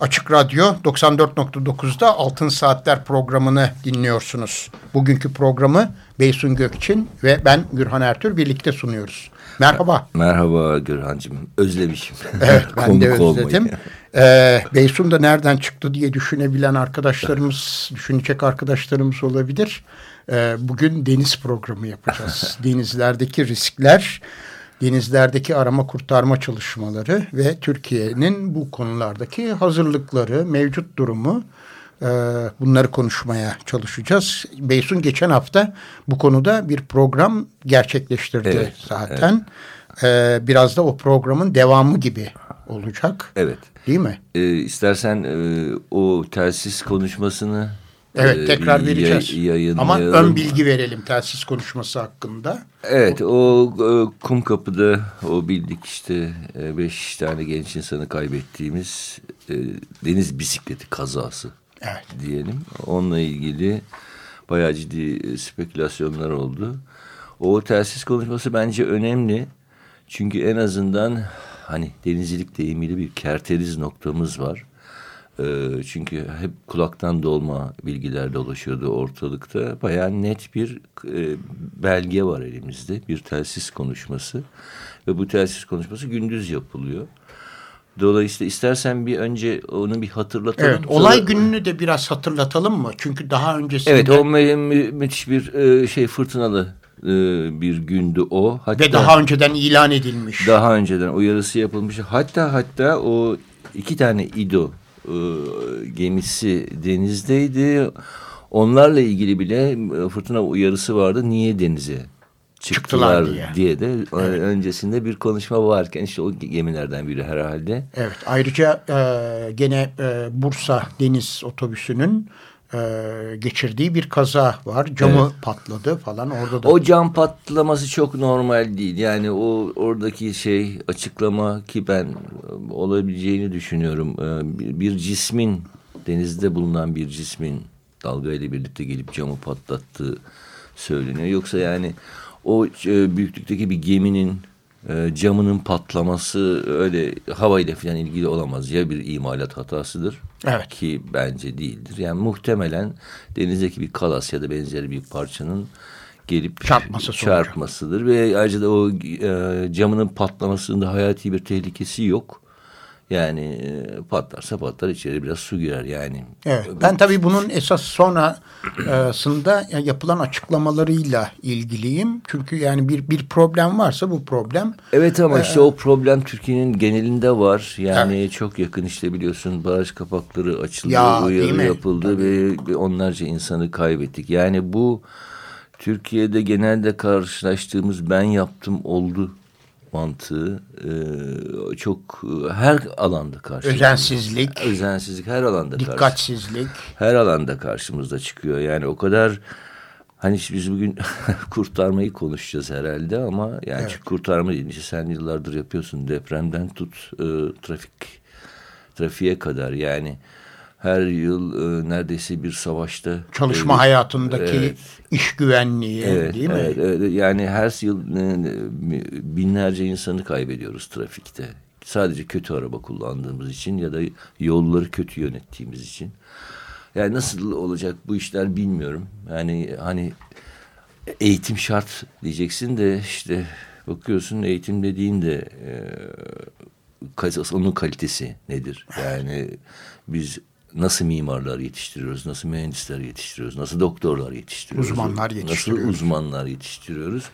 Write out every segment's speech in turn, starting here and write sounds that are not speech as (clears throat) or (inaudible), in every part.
Açık Radyo 94.9'da Altın Saatler programını dinliyorsunuz. Bugünkü programı Beysun Gökçin ve ben Gürhan Ertür birlikte sunuyoruz. Merhaba. Merhaba Gürhan'cığım. Özlemişim. (laughs) Evet ben de özledim. Ee, Beysun da nereden çıktı diye düşünebilen arkadaşlarımız, düşünecek arkadaşlarımız olabilir. Ee, bugün deniz programı yapacağız. (laughs) Denizlerdeki riskler, denizlerdeki arama kurtarma çalışmaları ve Türkiye'nin bu konulardaki hazırlıkları, mevcut durumu e, bunları konuşmaya çalışacağız. Beysun geçen hafta bu konuda bir program gerçekleştirdi Evet, zaten. Ee, biraz da o programın devamı gibi olacak. Evet. Değil mi? Ee, istersen e, o telsiz konuşmasını Evet e, tekrar vereceğiz. yay- yayınlayalım. Ama ön bilgi verelim telsiz konuşması hakkında. Evet o e, kum kapıda o bildik işte e, beş tane genç insanı kaybettiğimiz e, deniz bisikleti kazası Evet. diyelim. Onunla ilgili bayağı ciddi e, spekülasyonlar oldu. O telsiz konuşması bence önemli. Çünkü en azından hani denizcilik deyimiyle bir kerteriz noktamız var. Ee, çünkü hep kulaktan dolma bilgiler dolaşıyordu ortalıkta. Bayağı net bir e, belge var elimizde. Bir telsiz konuşması. Ve bu telsiz konuşması gündüz yapılıyor. Dolayısıyla istersen bir önce onu bir hatırlatalım. Evet, olay Sonra- gününü de biraz hatırlatalım mı? Çünkü daha öncesinde Evet o mü- mü- müthiş bir e, şey fırtınalı e, bir gündü o. Hatta ve daha önceden ilan edilmiş. daha önceden uyarısı yapılmış. Hatta hatta o iki tane İdo gemisi denizdeydi. Onlarla ilgili bile e, fırtına uyarısı vardı. Niye denize çıktılar, Çıktılar diye. de e, öncesinde bir konuşma varken işte o gemilerden biri herhalde. Evet ayrıca e, gene e, Bursa Deniz Otobüsü'nün e, geçirdiği bir kaza var. Camı patladı falan orada da. O cam patlaması çok normal değil. Yani o oradaki şey açıklama ki ben e, olabileceğini düşünüyorum. E, Bir, bir cismin denizde bulunan bir cismin dalgayla birlikte gelip camı patlattığı söyleniyor. Yoksa yani o e, büyüklükteki bir geminin camının patlaması öyle havayla falan ilgili olamaz. Ya bir imalat hatasıdır Evet. ki bence değildir. Yani muhtemelen denizdeki bir kalas ya da benzeri bir parçanın gelip Çarpması sonucu. çarpmasıdır ve ayrıca da o e, camının patlamasında hayati bir tehlikesi yok. Yani e, patlarsa patlar içeri biraz su girer yani. Evet. Ben tabii bunun esas sonrasında yapılan açıklamalarıyla ilgiliyim. Çünkü yani bir bir problem varsa bu problem Evet ama Ee, işte o problem Türkiye'nin genelinde var. Yani çok yakın işte biliyorsun baraj kapakları açıldı, Ya, uyarı yapıldı ve onlarca insanı kaybettik. Yani bu Türkiye'de genelde karşılaştığımız ben yaptım oldu mantığı e, çok e, her alanda karşımızda. özensizlik, Özensizlik her alanda karşı- dikkatsizlik. her alanda karşımızda çıkıyor. Yani o kadar hani biz bugün (laughs) kurtarmayı konuşacağız herhalde ama yani çünkü kurtarma. İşte sen yıllardır yapıyorsun depremden tut e, trafik trafiğe kadar yani her yıl e, neredeyse bir savaşta Çalışma e, hayatındaki evet. iş güvenliği Evet, değil mi? evet, evet. Yani her yıl e, binlerce insanı kaybediyoruz trafikte. Sadece kötü araba kullandığımız için ya da yolları kötü yönettiğimiz için. Yani nasıl olacak bu işler bilmiyorum. Yani hani eğitim şart diyeceksin de işte bakıyorsun eğitim dediğin de e, onun kalitesi nedir? Yani biz nasıl mimarlar yetiştiriyoruz, nasıl mühendisler yetiştiriyoruz, nasıl doktorlar yetiştiriyoruz, Uzmanlar yetiştiriyoruz. nasıl uzmanlar yetiştiriyoruz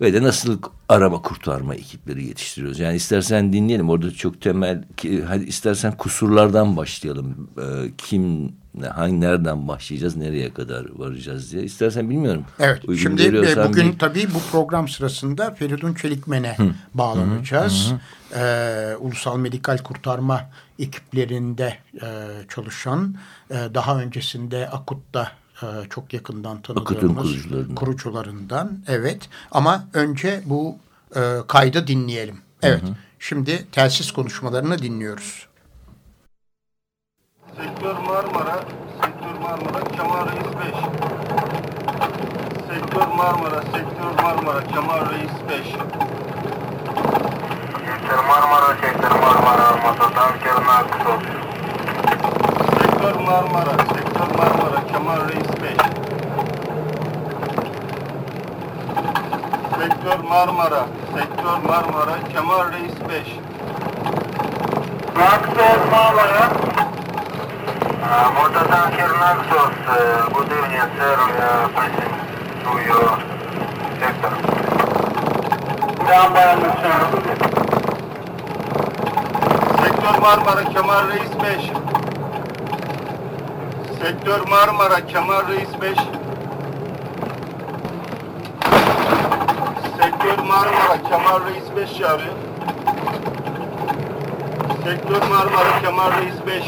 ve de nasıl arama kurtarma ekipleri yetiştiriyoruz. Yani istersen dinleyelim orada çok temel ki, hadi istersen kusurlardan başlayalım. Ee, kim hangi nereden başlayacağız nereye kadar varacağız diye. İstersen bilmiyorum. Evet. Uygun şimdi e, bugün bir- tabii bu program sırasında Feridun Çelikmen'e bağlanacağız. Ee, Ulusal Medikal Kurtarma ekiplerinde e, çalışan, e, daha öncesinde Akut'ta e, çok yakından tanıdığımız kurucularından. kurucularından. Evet ama önce bu e, kaydı dinleyelim. Evet hı hı. şimdi telsiz konuşmalarını dinliyoruz. Sektör Marmara, Sektör Marmara, Kemal Reis 5. Sektör Marmara, Sektör Marmara, Kemal Reis 5. Sektör Marmara, Sektör Marmara, Motodan Kemal Kısos. Sektör Marmara, Sektör Marmara, Kemal Reis 5. Sektör Marmara, Sektör Marmara, Kemal Reis 5. Sektör Marmara, Motodan Kemal Kısos. Будильня, сэр, я присутствую сектор. Да, bayanlar, Sektör Marmara Kemal Reis 5. Sektör Marmara Kemal Reis 5. Sektör Marmara Kemal Reis 5 çağırıyor. Sektör Marmara Kemal Reis 5.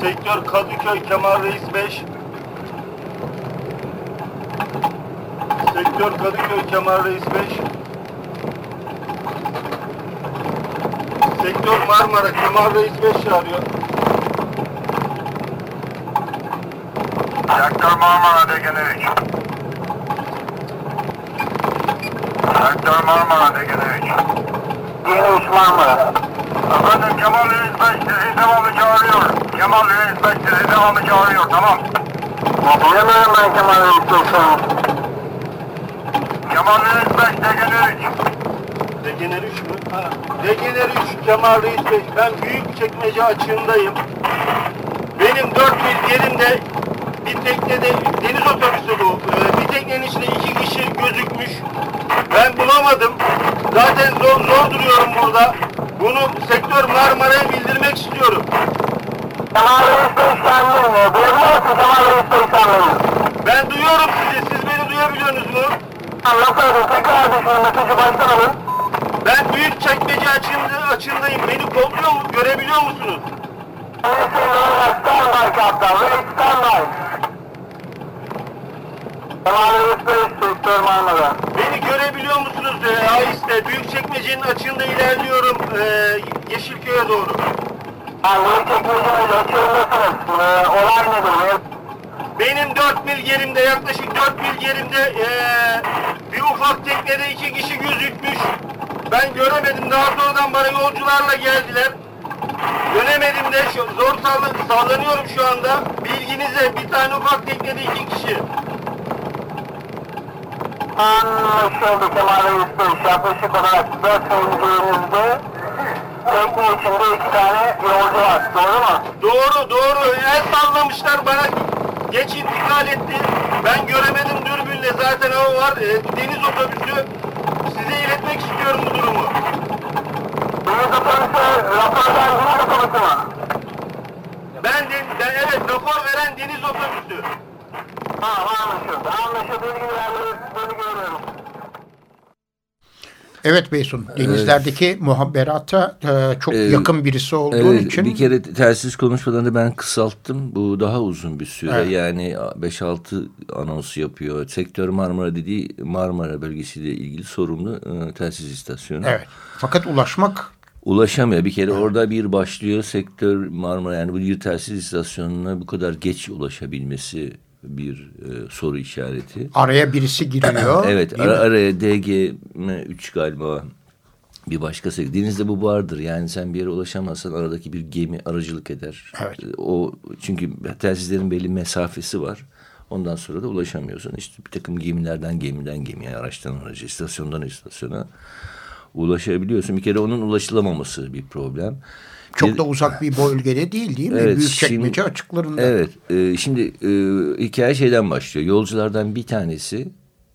Sektör Kadıköy Kemal Reis 5. Sektör Kadıköy Kemal Reis 5. Sektör Marmara Kemal Reis 5 çağırıyor. Sektör Marmara Degene 3. Sektör Marmara Degene 3. Yeni 3 Marmara. Efendim Kemal Reis 5 sizi devamlı çağırıyor. Kemal Reis 5 sizi devamlı çağırıyor tamam. Duyamıyorum ben Kemal Reis 5 Kemal Reis 5 Degene 3. Degener 3 mü? Ha. Degener 3 Kemal Reis 5. Ben büyük çekmece açığındayım. Benim 4 mil yerimde bir teknede deniz otobüsü bu. Ee, bir teknenin içinde iki kişi gözükmüş. Ben bulamadım. Zaten zor zor duruyorum burada. Bunu sektör Marmara'ya bildirmek istiyorum. Kemal Reis 5 kendini. Duyabiliyor musun Kemal Reis 5 kendini? Ben duyuyorum sizi. Siz beni duyabiliyorsunuz mu? Anlatıyordum. Tekrar düşünün. Mesajı baştan alın. Ben büyük çekmece açığında, açığındayım. Beni kolluyor mu? Görebiliyor musunuz? Standby kaptan. Standby. Kemal Reis 5 sektör Marmara. Beni görebiliyor musunuz? Ee, Ayis'te büyük çekmecenin açığında ilerliyorum. Ee, Yeşilköy'e doğru. Abi çekmeceniz açığındasınız. Ee, olay nedir? Benim 4 mil yerimde yaklaşık 4 mil yerimde ee, bir ufak teknede iki kişi gözükmüş. Ben göremedim. Daha sonradan bana yolcularla geldiler. Dönemedim de şu, zor sall- sallanıyorum şu anda. Bilginize bir tane ufak teknede iki kişi. Anlaşıldı Kemal Reis Bey. Yaklaşık olarak 4 oyuncunuzda tekne içinde iki tane yolcu var. Doğru mu? Doğru doğru. El sallamışlar bana. Geç intikal etti. Ben göremedim dürbünle. Zaten o var. Ee, deniz otobüsü. Size iletmek istiyorum bu durumu. Deniz otobüsü rapordan deniz otobüsü mü? Ben, de, ben evet rapor veren deniz otobüsü. Ha anlaşıldı. Anlaşıldı. Bilgi verdiğiniz bilgi veriyorum. Evet Beysun, denizlerdeki muhabberata e, çok Ee, yakın birisi olduğun Evet, için bir kere telsiz konuşmalarını ben kısalttım. Bu daha uzun bir süre. Evet. Yani 5-6 anons yapıyor. Sektör Marmara dediği Marmara bölgesiyle ilgili sorumlu e, telsiz istasyonu. evet. Fakat ulaşmak Ulaşamıyor. Bir kere orada bir başlıyor sektör Marmara yani bu bir telsiz istasyonuna bu kadar geç ulaşabilmesi bir e, soru işareti. araya birisi giriyor. (clears throat) Evet mi? ara, araya DG3 galiba bir başkası. Denizde bu vardır. Yani sen bir yere ulaşamazsan aradaki bir gemi aracılık eder. Evet. O çünkü telsizlerin belli mesafesi var. Ondan sonra da ulaşamıyorsun. İşte bir takım gemilerden gemiden gemiye, araçtan araca, istasyondan istasyona ulaşabiliyorsun. Bir kere onun ulaşılamaması bir problem. Çok da uzak bir bölgede değil değil mi? Evet, Büyük şimdi- açıklarında. Evet. e, şimdi e, hikaye şeyden başlıyor. Yolculardan bir tanesi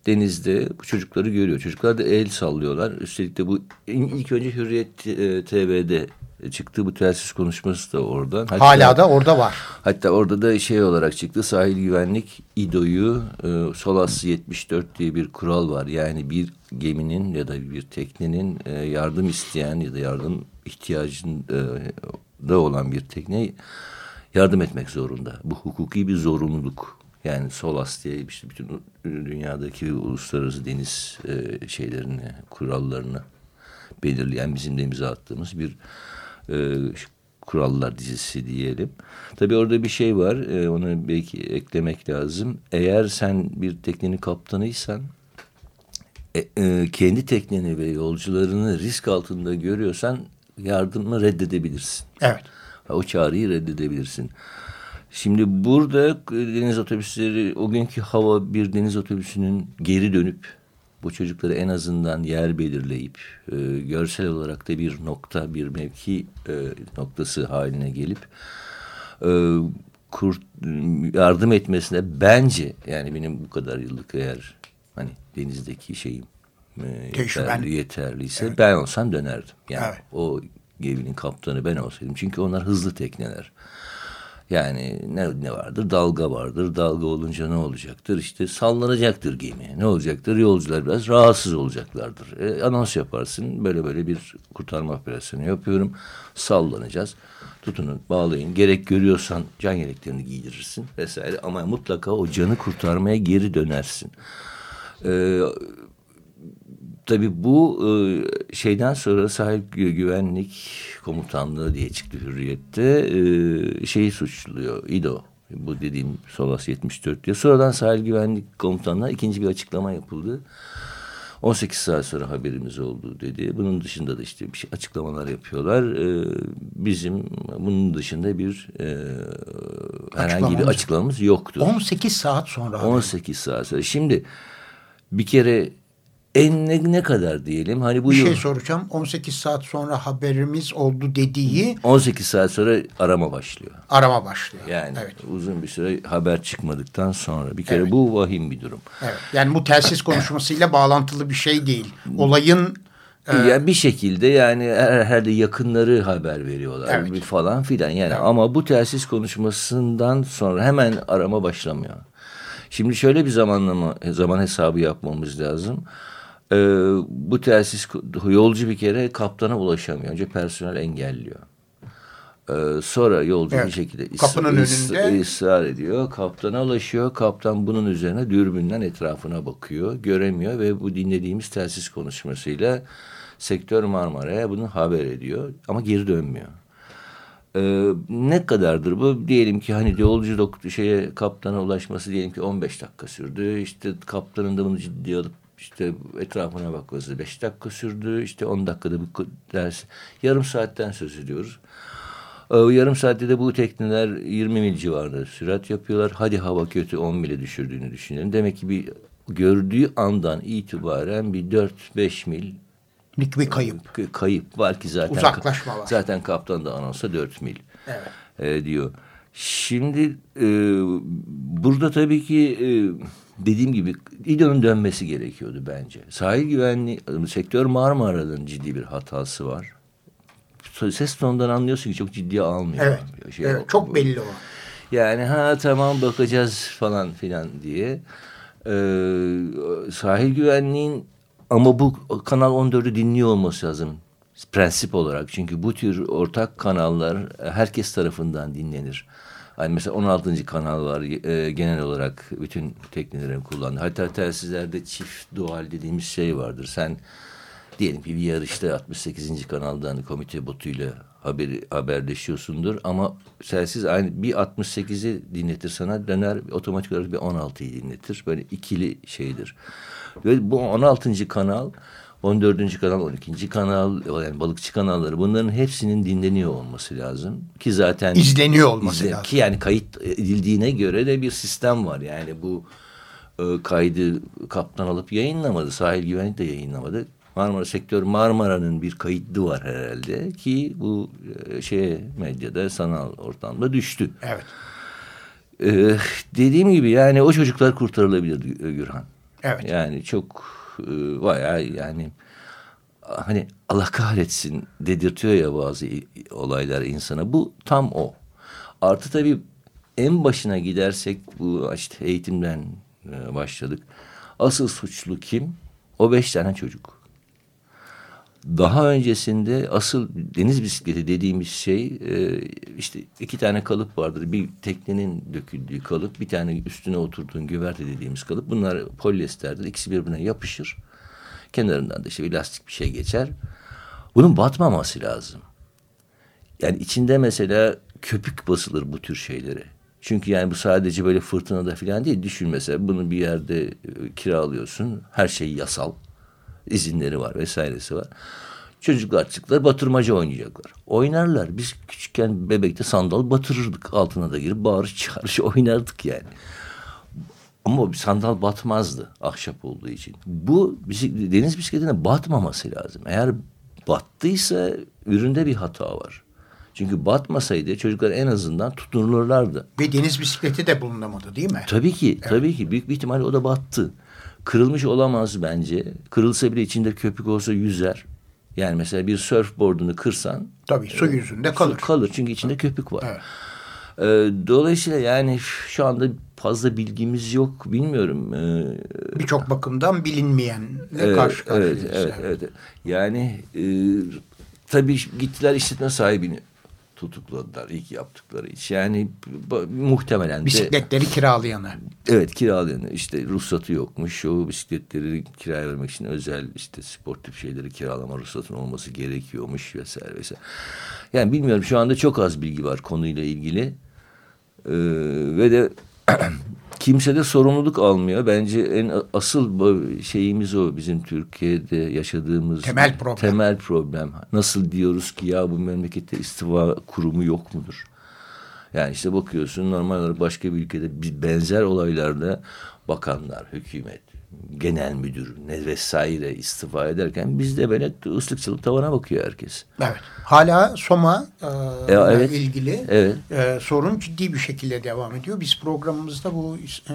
denizde bu çocukları görüyor. Çocuklar da el sallıyorlar. Üstelik de bu ilk önce Hürriyet e, TV'de çıktı bu telsiz konuşması da oradan. Hatta, Hala da orada var. Hatta orada da şey olarak çıktı sahil güvenlik İDO'yu e, SOLAS 74 diye bir kural var. Yani bir geminin ya da bir teknenin e, yardım isteyen ya da yardım ihtiyacında olan bir tekne yardım etmek zorunda. Bu hukuki bir zorunluluk. Yani SOLAS diye işte bütün dünyadaki uluslararası deniz e, şeylerini, kurallarını belirleyen bizim de imza attığımız bir e, kurallar dizisi diyelim. Tabii orada bir şey var, e, onu belki eklemek lazım. Eğer sen bir teknenin kaptanıysan, e, e, kendi tekneni ve yolcularını risk altında görüyorsan yardımı reddedebilirsin. Evet. O çağrıyı reddedebilirsin. Şimdi burada deniz otobüsleri o günkü hava bir deniz otobüsünün geri dönüp bu çocukları en azından yer belirleyip e, görsel olarak da bir nokta bir mevki e, noktası haline gelip e, kurt, yardım etmesine bence yani benim bu kadar yıllık eğer hani denizdeki şeyim e, yeterli, yeterliyse evet. ben olsam dönerdim. Yani evet. o geminin kaptanı ben olsaydım. Çünkü onlar hızlı tekneler. Yani ne, ne vardır? Dalga vardır. Dalga olunca ne olacaktır? İşte sallanacaktır gemi. Ne olacaktır? Yolcular biraz rahatsız olacaklardır. E, anons yaparsın. Böyle böyle bir kurtarma operasyonu yapıyorum. Sallanacağız. Tutunun, bağlayın. Gerek görüyorsan can yeleklerini giydirirsin vesaire. Ama mutlaka o canı kurtarmaya geri dönersin. Ee, Tabii bu e, şeyden sonra sahil güvenlik komutanlığı diye çıktı hürriyette e, şeyi suçluyor İDO. Bu dediğim Solas 74 diye. Sonradan sahil güvenlik komutanlığı ikinci bir açıklama yapıldı. 18 saat sonra haberimiz oldu dedi. Bunun dışında da işte bir şey, açıklamalar yapıyorlar. Ee, bizim bunun dışında bir e, herhangi bir açıklamamız yoktu. 18 saat sonra. 18 saat sonra. Şimdi bir kere en ne, ne kadar diyelim? Hani bu bir yıl, şey soracağım. 18 saat sonra haberimiz oldu dediği 18 saat sonra arama başlıyor. Arama başlıyor. Yani evet. uzun bir süre haber çıkmadıktan sonra bir kere evet. bu vahim bir durum. Evet. Yani bu telsiz konuşmasıyla bağlantılı bir şey değil. Olayın e, yani bir şekilde yani herhalde yakınları haber veriyorlar evet. falan filan yani evet. ama bu telsiz konuşmasından sonra hemen arama başlamıyor. Şimdi şöyle bir zamanlama zaman hesabı yapmamız lazım. Ee, bu telsiz yolcu bir kere kaptana ulaşamıyor. Önce personel engelliyor. Ee, sonra yolcu evet. bir şekilde kapının ıs önünde ısrar ediyor. Kaptana ulaşıyor. Kaptan bunun üzerine dürbünden etrafına bakıyor. Göremiyor ve bu dinlediğimiz telsiz konuşmasıyla sektör Marmara'ya bunu haber ediyor. Ama geri dönmüyor. Ee, ne kadardır bu? Diyelim ki hani yolcu şeye kaptana ulaşması diyelim ki 15 dakika sürdü. İşte kaptanın da bunu ciddiye alıp işte etrafına bakması beş dakika sürdü. İşte on dakikada bu ders. Yarım saatten söz ediyoruz. Ee, yarım saatte de bu tekneler 20 mil civarında sürat yapıyorlar. Hadi hava kötü 10 mile düşürdüğünü düşünelim. Demek ki bir gördüğü andan itibaren bir 4-5 mil bir kayıp. Kayıp var ki zaten. Uzaklaşma var. Zaten kaptan da anonsa 4 mil evet. e, diyor. Şimdi e, burada tabii ki e, dediğim gibi İDO'nun dönmesi gerekiyordu bence. Sahil güvenliği, sektör Marmara'nın ciddi bir hatası var. Ses tonundan anlıyorsun ki çok ciddiye almıyor. Evet, şey, evet çok belli o. Yani ha tamam bakacağız falan filan diye. Ee, sahil güvenliğin ama bu Kanal 14'ü dinliyor olması lazım prensip olarak. Çünkü bu tür ortak kanallar herkes tarafından dinlenir. Yani mesela 16. kanal var e, genel olarak bütün teknelerin kullandığı. Hatta telsizlerde çift dual dediğimiz şey vardır. Sen diyelim ki bir yarışta 68. kanaldan komite botuyla haberi, haberleşiyorsundur ama telsiz aynı bir 68'i dinletir sana döner otomatik olarak bir 16'yı dinletir. Böyle ikili şeydir. Ve bu 16. kanal 14. kanal, 12. kanal, yani balıkçı kanalları bunların hepsinin dinleniyor olması lazım. Ki zaten izleniyor olması izlen, lazım. Ki yani kayıt edildiğine göre de bir sistem var. Yani bu e, kaydı kaptan alıp yayınlamadı. Sahil güvenlik de yayınlamadı. Marmara sektör Marmara'nın bir kayıtlı var herhalde ki bu e, şeye medyada sanal ortamda düştü. Evet. Ee, dediğim gibi yani o çocuklar kurtarılabilir Gürhan. Evet. Yani çok e, bayağı yani hani Allah kahretsin dedirtiyor ya bazı olaylar insana. Bu tam o. Artı tabii en başına gidersek bu işte eğitimden e, başladık. Asıl suçlu kim? O beş tane çocuk. Daha öncesinde asıl deniz bisikleti dediğimiz şey e, işte iki tane kalıp vardır. Bir teknenin döküldüğü kalıp bir tane üstüne oturduğun güverte dediğimiz kalıp. Bunlar polyesterdir. İkisi birbirine yapışır. Kenarından da işte bir lastik bir şey geçer. Bunun batmaması lazım. Yani içinde mesela köpük basılır bu tür şeylere. Çünkü yani bu sadece böyle fırtınada falan değil. Düşün mesela bunu bir yerde e, kiralıyorsun. Her şey yasal. İzinleri var vesairesi var. Çocuklar çıktılar batırmaca oynayacaklar. Oynarlar. Biz küçükken bebekte sandal batırırdık. Altına da girip bağırış çağırış (laughs) oynardık yani. Ama sandal batmazdı ahşap olduğu için. Bu deniz bisikletine batmaması lazım. Eğer battıysa üründe bir hata var. Çünkü batmasaydı çocuklar en azından tutunurlardı. Ve deniz bisikleti de bulunamadı değil mi? Tabii ki, evet. tabii ki. Büyük bir ihtimalle o da battı. Kırılmış olamaz bence. Kırılsa bile içinde köpük olsa yüzer. Yani mesela bir surfboard'unu kırsan... Tabii su yüzünde kalır. Su kalır çünkü içinde köpük var. Evet. Ee, dolayısıyla yani şu anda fazla bilgimiz yok. Bilmiyorum. Ee, Birçok bakımdan bilinmeyenle evet, karşı karşıyayız. Evet, evet, evet. Yani e, tabii gittiler işletme sahibini tutukladılar ilk yaptıkları iş. Yani muhtemelen de... Bisikletleri kiralayanı. Evet kiralayanı. işte ruhsatı yokmuş. O bisikletleri kiraya vermek için özel işte sportif şeyleri kiralama ruhsatının olması gerekiyormuş vesaire vesaire. Yani bilmiyorum şu anda çok az bilgi var konuyla ilgili. Ee, ve de (clears throat) kimse de sorumluluk almıyor. Bence en asıl şeyimiz o bizim Türkiye'de yaşadığımız temel problem. Temel problem. Nasıl diyoruz ki ya bu memlekette istiva kurumu yok mudur? Yani işte bakıyorsun normal olarak başka bir ülkede benzer olaylarda bakanlar, hükümet, genel müdür ne vesaire istifa ederken bizde böyle ıslıkçılık tavana bakıyor herkes. Evet. Hala Soma e, e, evet. ilgili evet. E, sorun ciddi bir şekilde devam ediyor. Biz programımızda bu e,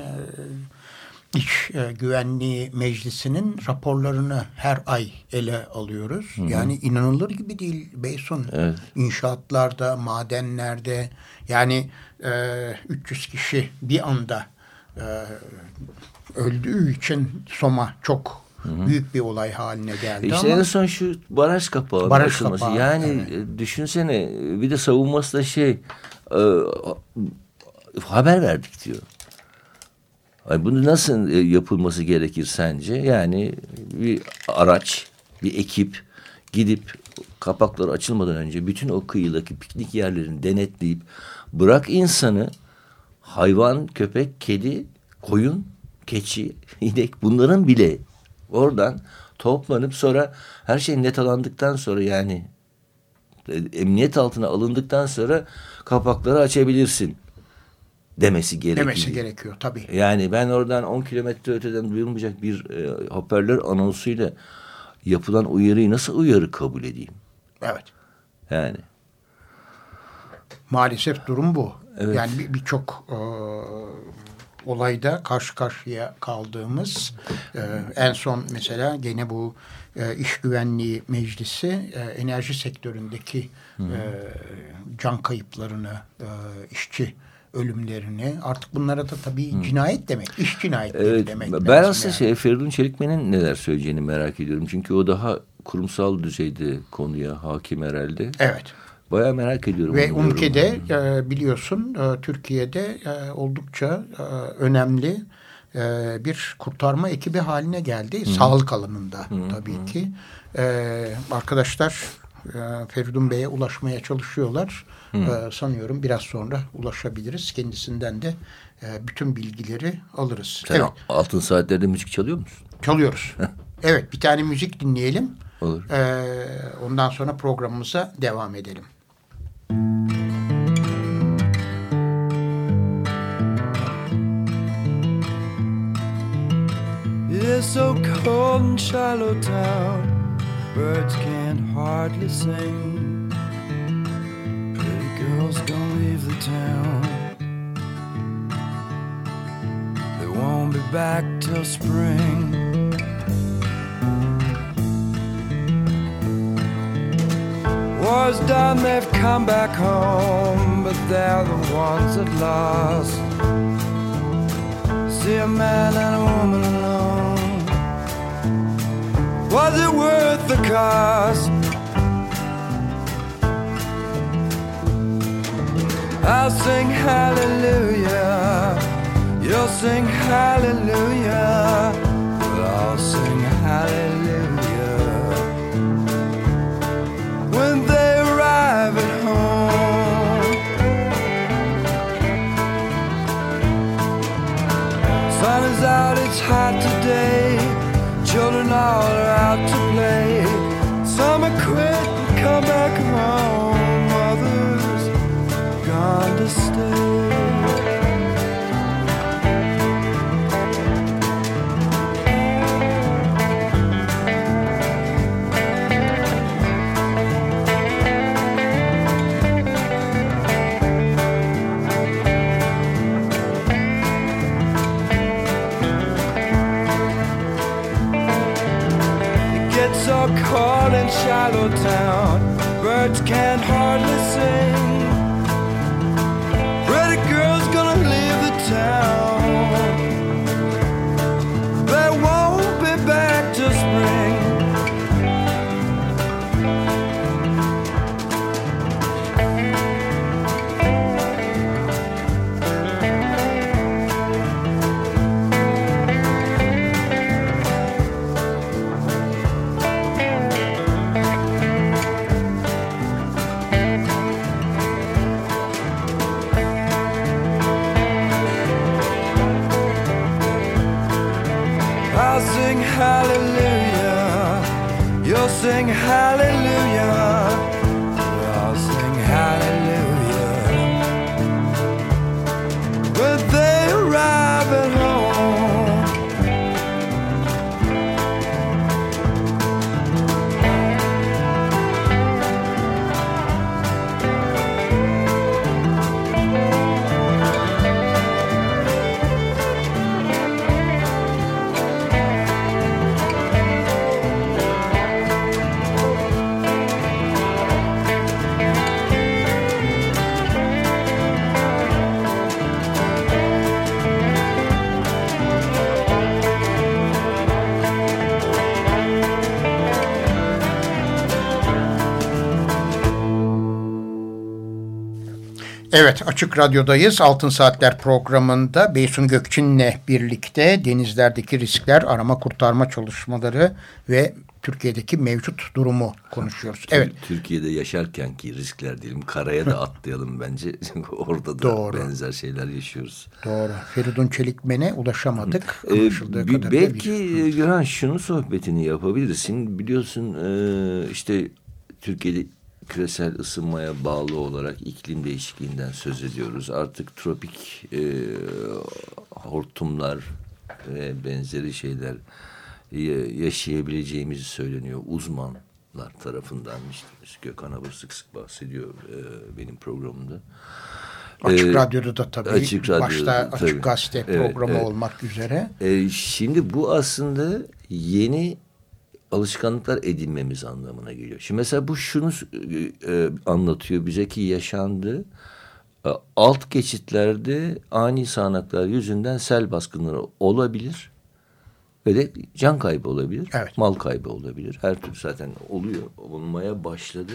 İç e, Güvenliği Meclisi'nin raporlarını her ay ele alıyoruz. Hı hı. Yani inanılır gibi değil Beysun. Evet. İnşaatlarda, madenlerde yani e, 300 kişi bir anda e, öldüğü için Soma çok Hı-hı. büyük bir olay haline geldi işte ama. en son şu baraj kapağı. Baraj kapağı. Yani evet. E, düşünsene bir de savunması da şey e, haber verdik diyor. Yani bunu nasıl e, yapılması gerekir sence? Yani bir araç, bir ekip gidip kapaklar açılmadan önce bütün o kıyıdaki piknik yerlerini denetleyip bırak insanı hayvan, köpek, kedi, koyun keçi, (laughs) inek bunların bile oradan toplanıp sonra her şey netalandıktan sonra yani e, emniyet altına alındıktan sonra kapakları açabilirsin demesi gerekiyor. Demesi gerekiyor tabii. Yani ben oradan 10 kilometre öteden duyulmayacak bir e, hoparlör anonsuyla yapılan uyarıyı nasıl uyarı kabul edeyim? Evet. Yani. Maalesef durum bu. Evet. Yani birçok bir, bir e, olayda karşı karşıya kaldığımız e, en son mesela gene bu e, iş güvenliği meclisi e, enerji sektöründeki e, can kayıplarını e, işçi ölümlerini artık bunlara da tabii Hı. cinayet demek, iş cinayetleri evet, demek. Ben aslında yani. şey Feridun Çelikmen'in neler söyleyeceğini merak ediyorum. Çünkü o daha kurumsal düzeyde konuya hakim herhalde. Evet. Baya merak ediyorum. Ve UMKE'de e, biliyorsun e, Türkiye'de e, oldukça e, önemli e, bir kurtarma ekibi haline geldi. Hı. Sağlık alanında Hı. tabii ki. E, arkadaşlar e, Feridun Bey'e ulaşmaya çalışıyorlar. E, sanıyorum biraz sonra ulaşabiliriz. Kendisinden de e, bütün bilgileri alırız. Sen evet. altın saatlerde müzik çalıyor musun? Çalıyoruz. evet bir tane müzik dinleyelim. Olur. E, ondan sonra programımıza devam edelim. So cold in town, birds can hardly sing. Pretty girls don't leave the town. They won't be back till spring. War's done, they've come back home, but they're the ones at last. See a man and a woman alone. Was it worth the cost? I'll sing hallelujah. You'll sing hallelujah. We'll all sing hallelujah. When they arrive at home, sun is out, it's hot today. Children all are out to play. Some are quit and come back home. Others gone to stay. Evet Açık Radyo'dayız. Altın Saatler programında Beysun Gökçin'le birlikte denizlerdeki riskler, arama kurtarma çalışmaları ve Türkiye'deki mevcut durumu konuşuyoruz. Evet. Türkiye'de yaşarken ki riskler diyelim karaya da atlayalım bence. (laughs) Orada da Doğru. benzer şeyler yaşıyoruz. Doğru. Feridun Çelikmen'e ulaşamadık. Ee, kadarıyla belki bir- e, Gören şunu sohbetini yapabilirsin. Biliyorsun e, işte Türkiye'de küresel ısınmaya bağlı olarak iklim değişikliğinden söz ediyoruz. Artık tropik e, hortumlar ve benzeri şeyler ya- yaşayabileceğimizi söyleniyor uzmanlar tarafından. İşte Gökhan Abur sık sık bahsediyor e, benim programımda. Açık Ee, Radyo'da da tabii Açık Radyo'da başta Açık tabii. Gazete Evet, programı evet. olmak üzere. E, şimdi bu aslında yeni alışkanlıklar edinmemiz anlamına geliyor. Şimdi mesela bu şunu e, e, anlatıyor bize ki yaşandı. E, alt geçitlerde ani sağanaklar yüzünden sel baskınları olabilir. Ve de can kaybı olabilir. Evet. Mal kaybı olabilir. Her türlü zaten oluyor. Olmaya başladı.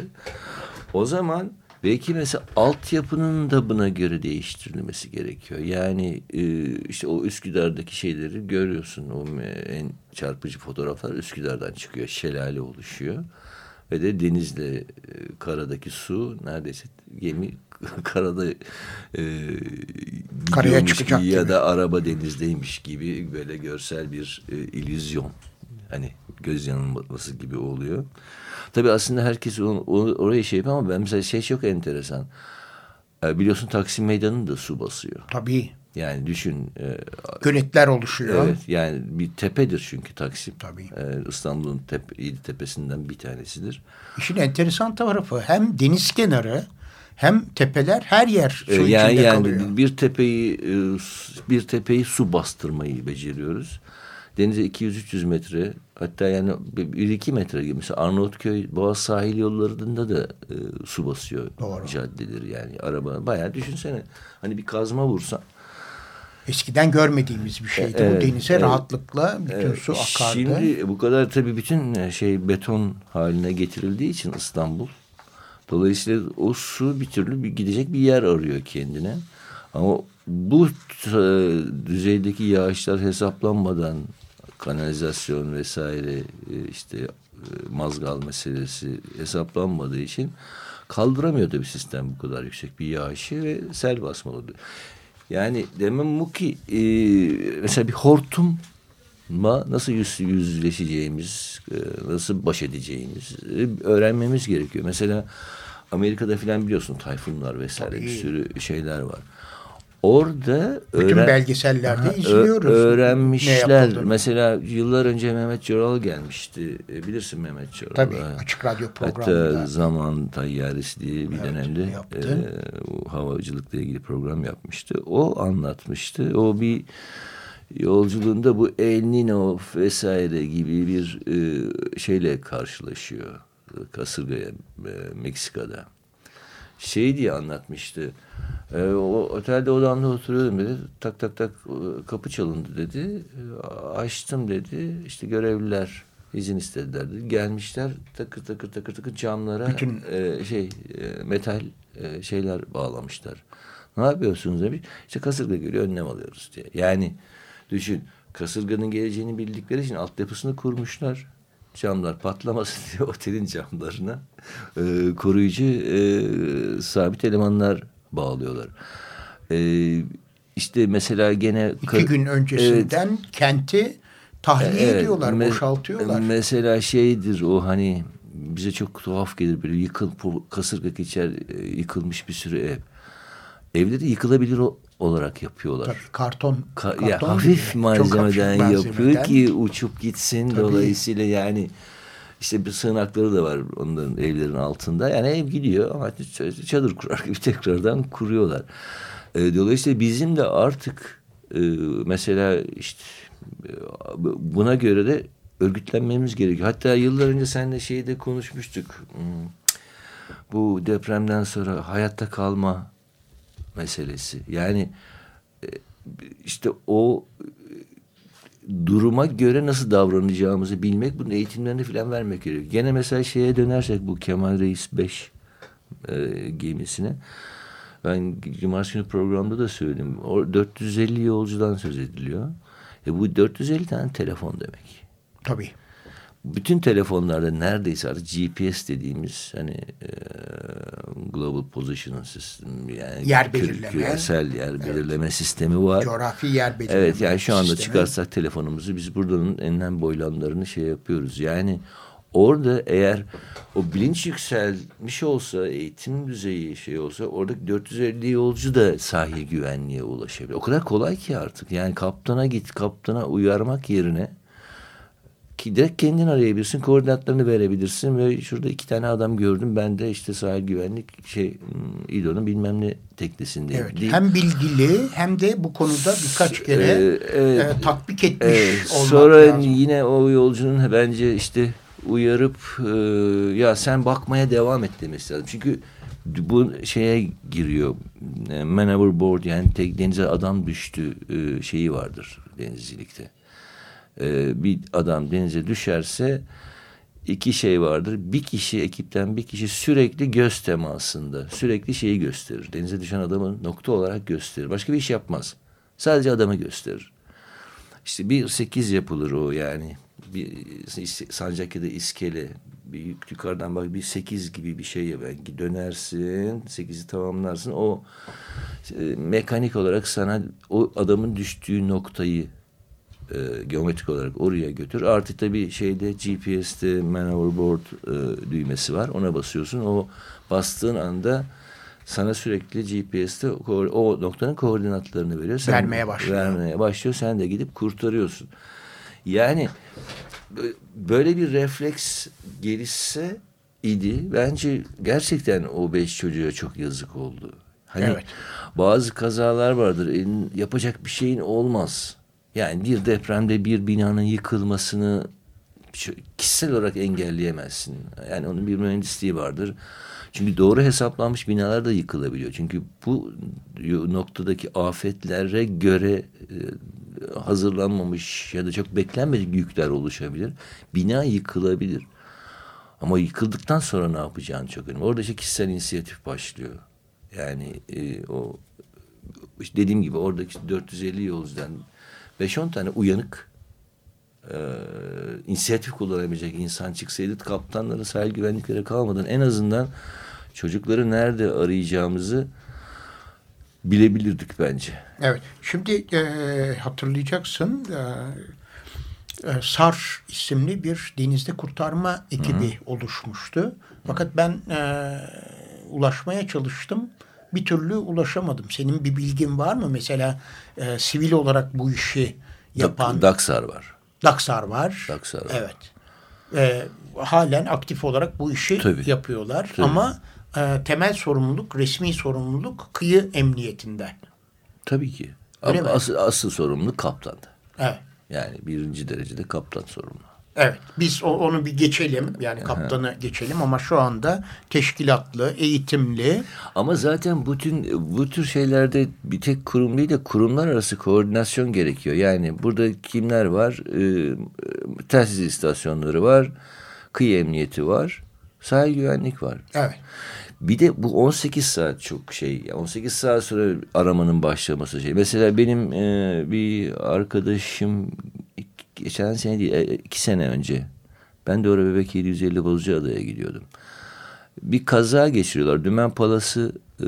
O zaman belki mesela altyapının da buna göre değiştirilmesi gerekiyor. Yani e, işte o Üsküdar'daki şeyleri görüyorsun. O en çarpıcı fotoğraflar Üsküdar'dan çıkıyor. Şelale oluşuyor. Ve de denizle e, karadaki su neredeyse gemi (laughs) karada e, Karaya çıkacak gibi ya da araba denizdeymiş gibi böyle görsel bir e, illüzyon. Hani göz yanılması gibi oluyor. Tabii aslında herkes onu, onu- oraya şey yapıyor ama ben mesela şey çok enteresan. E, biliyorsun Taksim Meydanı'nı da su basıyor. Tabii Yani düşün. e, göletler oluşuyor. evet yani bir tepedir çünkü Taksim. Tabii. E, İstanbul'un tepe, tepesinden bir tanesidir. İşin enteresan tarafı hem deniz kenarı hem tepeler her yer su E, yani içinde yani kalıyor. bir tepeyi e, bir tepeyi su bastırmayı beceriyoruz. Denize 200-300 metre hatta yani 1-2 metre gibi mesela Arnavutköy Boğaz sahil yollarında da e, su basıyor Doğru. caddeleri yani araba bayağı düşünsene hani bir kazma vursan Eskiden görmediğimiz bir şeydi. Evet, bu denize evet. rahatlıkla bütün Evet, su akardı. Şimdi bu kadar tabii bütün şey beton haline getirildiği için İstanbul. Dolayısıyla o su bir türlü bir gidecek bir yer arıyor kendine. Ama bu e, düzeydeki yağışlar hesaplanmadan kanalizasyon vesaire e, işte e, mazgal meselesi hesaplanmadığı için kaldıramıyor tabii sistem bu kadar yüksek bir yağışı ve sel basmalı oluyor. Yani demem bu ki e, mesela bir hortum ma nasıl yüz, yüzleşeceğimiz, e, nasıl baş edeceğimiz e, öğrenmemiz gerekiyor. Mesela Amerika'da filan biliyorsun tayfunlar vesaire Tabii. bir sürü şeyler var. Orada Bütün öğren- belgesellerde Ha, izliyoruz. Öğrenmişler. Mesela yıllar önce Mehmet Çoral gelmişti. E, bilirsin Mehmet Çoral'ı. Tabii Açık Radyo Hatta programında. zaman tayyaresi diye bir Evet, dönemde yaptı. e, havacılıkla ilgili program yapmıştı. O anlatmıştı. O bir yolculuğunda bu El Nino vesaire gibi bir e, şeyle karşılaşıyor. Kasırgaya e, Meksika'da. Şey diye anlatmıştı. E, o otelde odamda oturuyordum dedi. Tak tak tak e, kapı çalındı dedi. E, açtım dedi. İşte görevliler izin istediler dedi. Gelmişler takır takır takır takır camlara Bütün- e, şey e, metal e, şeyler bağlamışlar. Ne yapıyorsunuz demiş. İşte kasırga geliyor önlem alıyoruz diye. Yani düşün kasırganın geleceğini bildikleri için altyapısını kurmuşlar. Camlar patlamasın diye (laughs) otelin camlarına e, koruyucu e, sabit elemanlar bağlıyorlar. E, işte mesela gene... İki gün öncesinden kenti tahliye Evet, ediyorlar, me- boşaltıyorlar. Mesela şeydir o hani bize çok tuhaf gelir böyle yıkıl kasırga geçer e, yıkılmış bir sürü ev. Evleri yıkılabilir o- olarak yapıyorlar. Tabii karton, Ka- ya karton hafif gibi, malzemeden hafif yapıyor malzemeden. ki uçup gitsin. Tabii. Dolayısıyla yani işte bir sığınakları da var onların evlerin altında. Yani ev gidiyor ama çadır kurar gibi (laughs) tekrardan kuruyorlar. E, dolayısıyla bizim de artık e, mesela işte e, buna göre de örgütlenmemiz gerekiyor. Hatta yıllar önce seninle şeyde konuşmuştuk. Hmm, Bu depremden sonra hayatta kalma meselesi. Yani e, işte o e, duruma göre nasıl davranacağımızı bilmek, bunun eğitimlerini falan vermek gerekiyor. Gene mesela şeye dönersek bu Kemal Reis 5 e, gemisine. Ben cumartesi günü programda da söyledim. O 450 yolcudan söz ediliyor. E bu 450 tane telefon demek. Tabii. Bütün telefonlarda neredeyse artık GPS dediğimiz hani e, Global Positioning System yani Yer belirleme. küresel yer belirleme sistemi var. Coğrafi yer belirleme Evet yani şu anda sistemi. çıkarsak telefonumuzu biz buradanın enlem boylamlarını şey yapıyoruz. Yani orada eğer o bilinç yükselmiş olsa eğitim düzeyi şey olsa oradaki 450 yolcu da sahil güvenliğe ulaşabilir. O kadar kolay ki artık yani kaptana git kaptana uyarmak yerine direkt kendin arayabilirsin, koordinatlarını verebilirsin ve şurada iki tane adam gördüm. Ben de işte sahil güvenlik şey hmm, İdo'nun bilmem ne teknesindeyim. Evet, Değil- hem bilgili hem de bu konuda birkaç kere Ee, evet. e, tatbik etmiş Evet, olmak sonra lazım. yine o yolcunun bence işte uyarıp e, ya sen bakmaya devam et demesi lazım. Çünkü bu şeye giriyor. E, Man overboard yani tek denize adam düştü e, şeyi vardır denizcilikte. E, bir adam denize düşerse iki şey vardır. Bir kişi ekipten bir kişi sürekli göz temasında sürekli şeyi gösterir. Denize düşen adamı nokta olarak gösterir. Başka bir iş yapmaz. Sadece adamı gösterir. İşte bir sekiz yapılır o yani. Bir Sancakya'da iskele bir yukarıdan bak bir sekiz gibi bir şey ya belki dönersin sekizi tamamlarsın o e, mekanik olarak sana o adamın düştüğü noktayı e, geometrik olarak oraya götür. Artık tabii şeyde GPS'te man overboard e, düğmesi var. Ona basıyorsun. O bastığın anda sana sürekli GPS'te ko- o noktanın koordinatlarını veriyor. Sen Vermeye başlıyor. Vermeye başlıyor. Sen de gidip kurtarıyorsun. Yani bö- böyle bir refleks gelişse idi. Bence gerçekten o beş çocuğa çok yazık oldu. Hani Evet. bazı kazalar vardır. Elin, yapacak bir şeyin olmaz. Yani bir depremde bir binanın yıkılmasını kişisel olarak engelleyemezsin. Yani onun bir mühendisliği vardır. Çünkü doğru hesaplanmış binalar da yıkılabiliyor. Çünkü bu noktadaki afetlere göre e, hazırlanmamış ya da çok beklenmedik yükler oluşabilir. Bina yıkılabilir. Ama yıkıldıktan sonra ne yapacağını çok önemli. Orada işte kişisel inisiyatif başlıyor. Yani e, o işte dediğim gibi oradaki 450 yolcudan 5-10 tane uyanık e, inisiyatif kullanabilecek insan çıksaydı kaptanların sahil güvenlikleri kalmadan en azından çocukları nerede arayacağımızı bilebilirdik bence. Evet. Şimdi e, hatırlayacaksın e, e, SAR isimli bir denizde kurtarma ekibi Hı -hı. oluşmuştu. Fakat ben e, ulaşmaya çalıştım. Bir türlü ulaşamadım. Senin bir bilgin var mı? Mesela e, sivil olarak bu işi yapan... Daksar var. Daksar var. Daksar var. Evet. E, halen aktif olarak bu işi Tabii. yapıyorlar. Tabii. Ama e, temel sorumluluk, resmi sorumluluk kıyı emniyetinde. Tabii ki. Ama asıl, asıl sorumluluk kaptanda. Evet. Yani birinci derecede kaptan sorumlu. Evet biz o, onu bir geçelim yani kaptanı geçelim ama şu anda teşkilatlı, eğitimli. Ama zaten bütün bu tür şeylerde bir tek kurum değil de kurumlar arası koordinasyon gerekiyor. Yani burada kimler var? Ee, telsiz istasyonları var, kıyı emniyeti var, sahil güvenlik var. Evet. Bir de bu 18 saat çok şey. 18 saat sonra aramanın başlaması şey. Mesela benim e, bir arkadaşım geçen sene değil e, iki sene önce ben de oraya bebek 750 Bozcaada'ya gidiyordum. Bir kaza geçiriyorlar. Dümen palası e,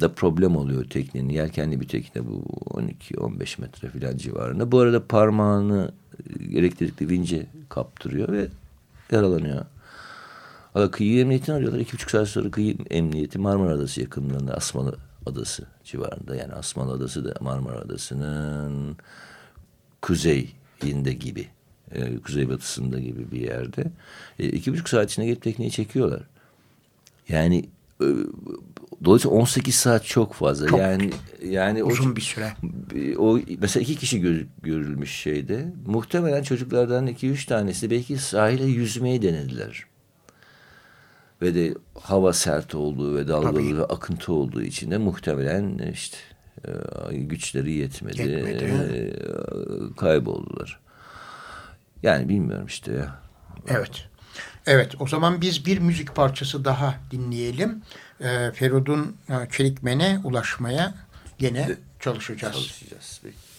da problem oluyor teknenin. Yelkenli bir tekne bu 12-15 metre filan civarında. Bu arada parmağını e, elektrikli vince kaptırıyor ve yaralanıyor. Valla kıyı emniyetini arıyorlar. İki buçuk saat sonra kıyı emniyeti Marmara Adası yakınlarında Asmalı Adası civarında. Yani Asmalı Adası da Marmara Adası'nın kuzeyinde gibi. E, kuzeybatısında gibi bir yerde. E, iki buçuk saat içinde gelip tekneyi çekiyorlar. Yani e, dolayısıyla 18 saat çok fazla. Çok yani yani uzun o, bir süre. O mesela iki kişi gör, görülmüş şeyde. Muhtemelen çocuklardan iki üç tanesi belki sahile yüzmeyi denediler ve de hava sert olduğu ve dalgalı Tabii. ve akıntı olduğu için de muhtemelen işte e, güçleri yetmedi, yetmedi. E, kayboldular. Yani bilmiyorum işte ya. Evet. Evet o zaman biz bir müzik parçası daha dinleyelim. E, Ferud'un e, Çelikmen'e ulaşmaya gene çalışacağız. Çalışacağız. Peki.